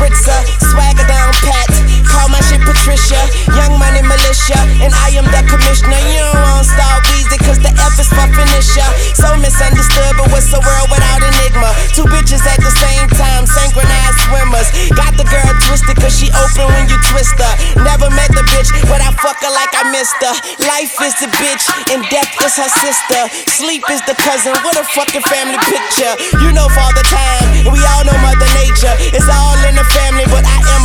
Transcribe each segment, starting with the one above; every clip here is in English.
spritzer, twisted, cause she open when you twist her. Never met the bitch, but I fuck her like I missed her. Life is the bitch, and death is her sister. Sleep is the cousin, what a fucking family picture. You know Father Time, we all know Mother Nature. It's all in the family, but I am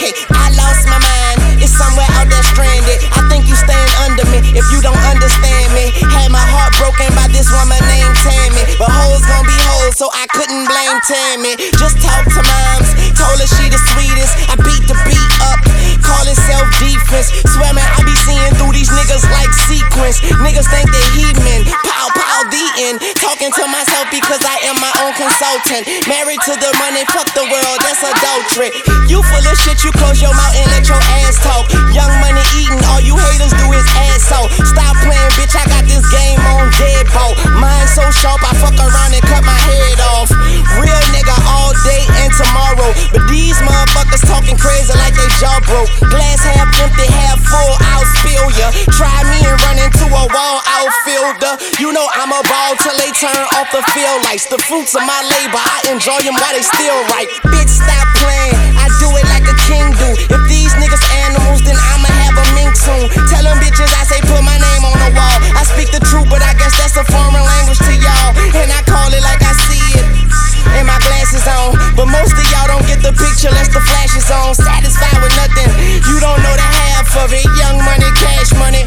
Okay, I lost my mind. It's somewhere out there stranded. I think you staying under me if you don't understand me. Had my heart broken by this woman named Tammy. But hoes gon' be hoes, so I couldn't blame Tammy. Just talk to moms, told her she the sweetest. Talking to myself because I am my own consultant. Married to the money, fuck the world, that's adultery. You full of shit, you close your mouth and let your ass talk. Young money eating, all you haters do is ass out. Stop playing, bitch, I got this game on deadbolt. Mine so sharp, I fuck around and cut my head off. Real nigga all day and tomorrow. But these motherfuckers talking crazy like they jaw broke. Glass half empty, half full, I'll spill ya. Try me and run into a wall I'll outfielder. You know I'm a turn off the field lights. The fruits of my labor, I enjoy them while they still right. Bitch, stop playing. I do it like a king do. If these niggas animals, then I'ma have a mink soon. Tell them bitches I say put my name on the wall. I speak the truth, but I guess that's a foreign language to y'all. And I call it like I see it. And my glasses on. But most of y'all don't get the picture unless the flash is on. Satisfied with nothing. You don't know the half of it. Young money, cash money.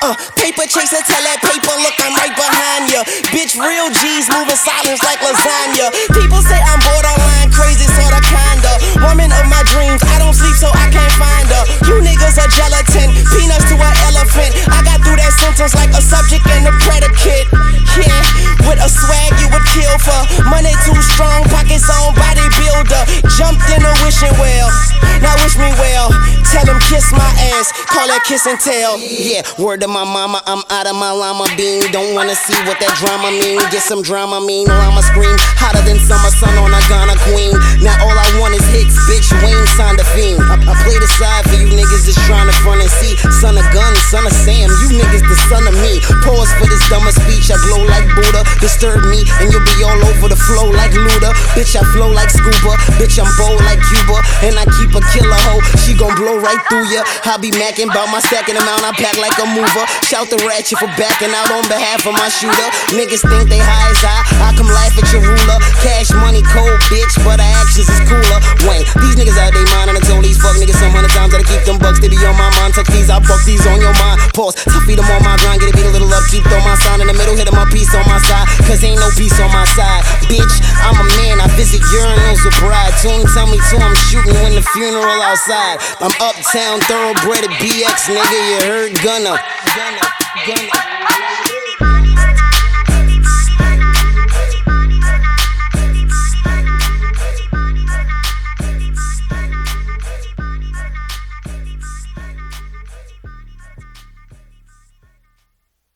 Uh, paper chaser, tell Bitch, real G's moving silence like lasagna. People say I'm borderline crazy, sorta kinda. Woman of my dreams, I don't sleep so I can't find her. You niggas are gelatin, peanuts to an elephant. I got through that sentence like a subject and a predicate. Yeah, with a swag you would kill for. Money too strong, pockets on call that kiss and tell. Yeah, word to my mama, I'm out of my llama bean. Don't wanna see what that drama mean. Get some drama mean, llama scream. Hotter than summer sun on a Ghana queen. Now all I want is hits, bitch. Wayne signed a fiend. I, I play the side for you niggas just trying to front and see. Son of gun, son of Sam, you niggas the son of me. Pause for this dumber speech. I glow like Buddha. Disturb me, and you'll be all over the flow like Luda. Bitch, I flow like. Bitch, I'm bold like Cuba. And I keep a killer hoe. She gon' blow right through ya. I be macking about my stacking amount. I pack like a mover. Shout the ratchet for backing out on behalf of my shooter. Niggas think they high as I. I come laugh at your ruler. Cash money cold, bitch, but our actions is cooler. Wayne, these niggas out they mind, and I told these fuck niggas some hundred times that I keep them bucks. They be on my mind. Tuck these, I buck these on your mind. Pause. To feed them on my grind, sign in the middle, hit my piece on my side. Cause ain't no peace on my side. Bitch, I'm a man, I visit urinals with bride. Tune tell me too, I'm shooting when the funeral outside. I'm uptown, thoroughbred at BX, nigga, you heard Gunna. Gunna, Gunna.